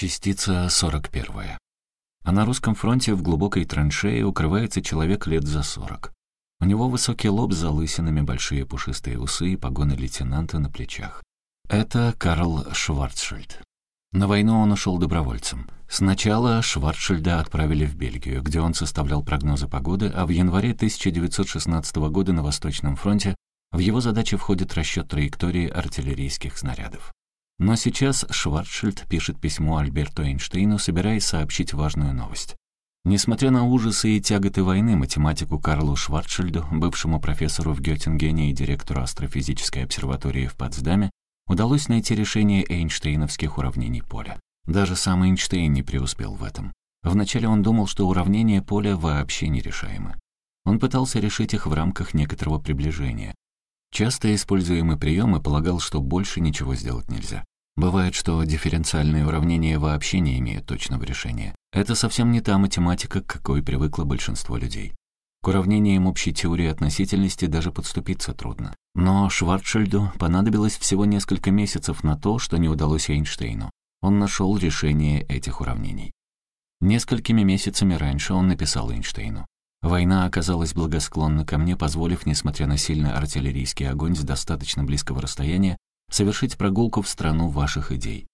Частица 41. А на русском фронте в глубокой траншее укрывается человек лет за 40. У него высокий лоб с залысинами, большие пушистые усы и погоны лейтенанта на плечах. Это Карл Шварцшильд. На войну он ушел добровольцем. Сначала Шварцшильда отправили в Бельгию, где он составлял прогнозы погоды, а в январе 1916 года на Восточном фронте в его задачи входит расчет траектории артиллерийских снарядов. Но сейчас Шварцшильд пишет письмо Альберту Эйнштейну, собираясь сообщить важную новость. Несмотря на ужасы и тяготы войны, математику Карлу Шварцшильду, бывшему профессору в Геттингене и директору астрофизической обсерватории в Потсдаме, удалось найти решение эйнштейновских уравнений поля. Даже сам Эйнштейн не преуспел в этом. Вначале он думал, что уравнения поля вообще нерешаемы. Он пытался решить их в рамках некоторого приближения. Часто используемый прием и полагал, что больше ничего сделать нельзя. Бывает, что дифференциальные уравнения вообще не имеют точного решения. Это совсем не та математика, к какой привыкло большинство людей. К уравнениям общей теории относительности даже подступиться трудно. Но Шварцшильду понадобилось всего несколько месяцев на то, что не удалось Эйнштейну. Он нашел решение этих уравнений. Несколькими месяцами раньше он написал Эйнштейну. Война оказалась благосклонна ко мне, позволив, несмотря на сильный артиллерийский огонь с достаточно близкого расстояния, совершить прогулку в страну ваших идей.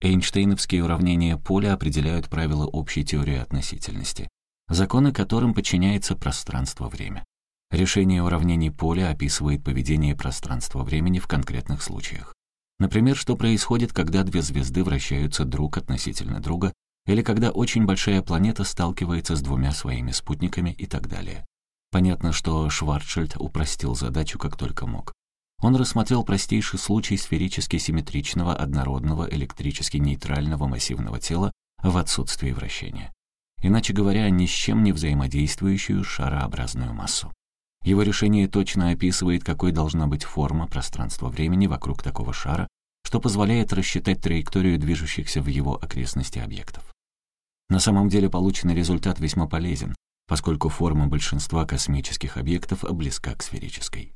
Эйнштейновские уравнения поля определяют правила общей теории относительности законы которым подчиняется пространство-время. Решение уравнений поля описывает поведение пространства-времени в конкретных случаях. Например, что происходит, когда две звезды вращаются друг относительно друга, или когда очень большая планета сталкивается с двумя своими спутниками и так далее. Понятно, что Шварцшильд упростил задачу как только мог. Он рассмотрел простейший случай сферически симметричного однородного электрически нейтрального массивного тела в отсутствии вращения иначе говоря, ни с чем не взаимодействующую шарообразную массу. Его решение точно описывает, какой должна быть форма пространства-времени вокруг такого шара, что позволяет рассчитать траекторию движущихся в его окрестности объектов. На самом деле полученный результат весьма полезен, поскольку форма большинства космических объектов близка к сферической.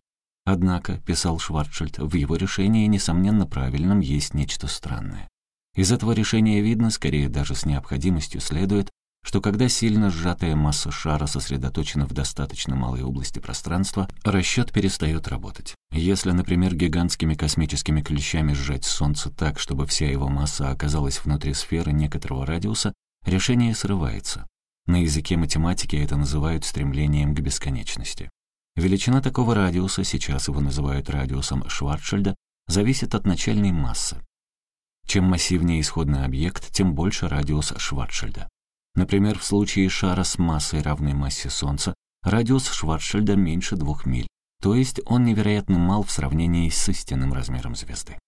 Однако, писал Шварцшильд, в его решении, несомненно правильном, есть нечто странное. Из этого решения видно, скорее даже с необходимостью следует, что когда сильно сжатая масса шара сосредоточена в достаточно малой области пространства, расчет перестает работать. Если, например, гигантскими космическими клещами сжать Солнце так, чтобы вся его масса оказалась внутри сферы некоторого радиуса, решение срывается. На языке математики это называют стремлением к бесконечности. Величина такого радиуса, сейчас его называют радиусом Шварцшильда, зависит от начальной массы. Чем массивнее исходный объект, тем больше радиус Шварцшильда. Например, в случае шара с массой, равной массе Солнца, радиус Шварцшильда меньше двух миль, то есть он невероятно мал в сравнении с истинным размером звезды.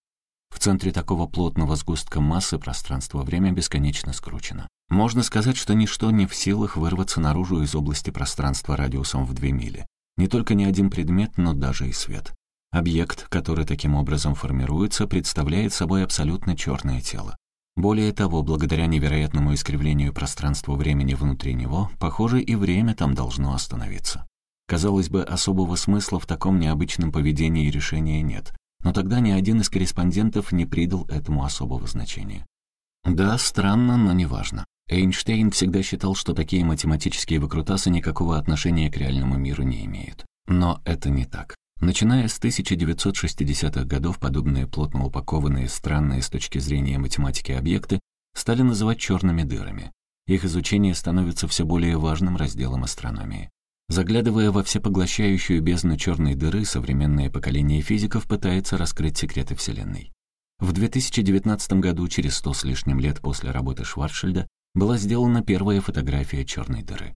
В центре такого плотного сгустка массы пространство-время бесконечно скручено. Можно сказать, что ничто не в силах вырваться наружу из области пространства радиусом в две мили. Не только ни один предмет, но даже и свет. Объект, который таким образом формируется, представляет собой абсолютно черное тело. Более того, благодаря невероятному искривлению пространства-времени внутри него, похоже, и время там должно остановиться. Казалось бы, особого смысла в таком необычном поведении и решении нет, но тогда ни один из корреспондентов не придал этому особого значения. Да, странно, но неважно. Эйнштейн всегда считал, что такие математические выкрутасы никакого отношения к реальному миру не имеют. Но это не так. Начиная с 1960-х годов подобные плотно упакованные, странные с точки зрения математики объекты стали называть черными дырами. Их изучение становится все более важным разделом астрономии. Заглядывая во всепоглощающую бездну черной дыры, современное поколение физиков пытается раскрыть секреты Вселенной. В 2019 году, через сто с лишним лет после работы Шварцшильда, была сделана первая фотография черной дыры.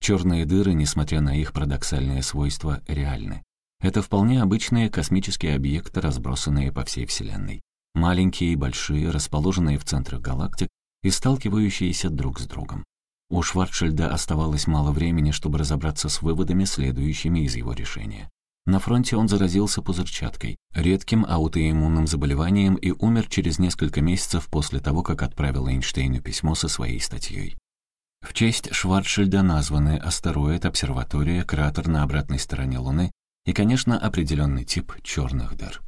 Черные дыры, несмотря на их парадоксальные свойства, реальны. Это вполне обычные космические объекты, разбросанные по всей Вселенной. Маленькие и большие, расположенные в центрах галактик и сталкивающиеся друг с другом. У Шварцшильда оставалось мало времени, чтобы разобраться с выводами, следующими из его решения. На фронте он заразился пузырчаткой, редким аутоиммунным заболеванием и умер через несколько месяцев после того, как отправил Эйнштейну письмо со своей статьей. В честь Шварцшильда названы астероид, обсерватория, кратер на обратной стороне Луны и, конечно, определенный тип черных дыр.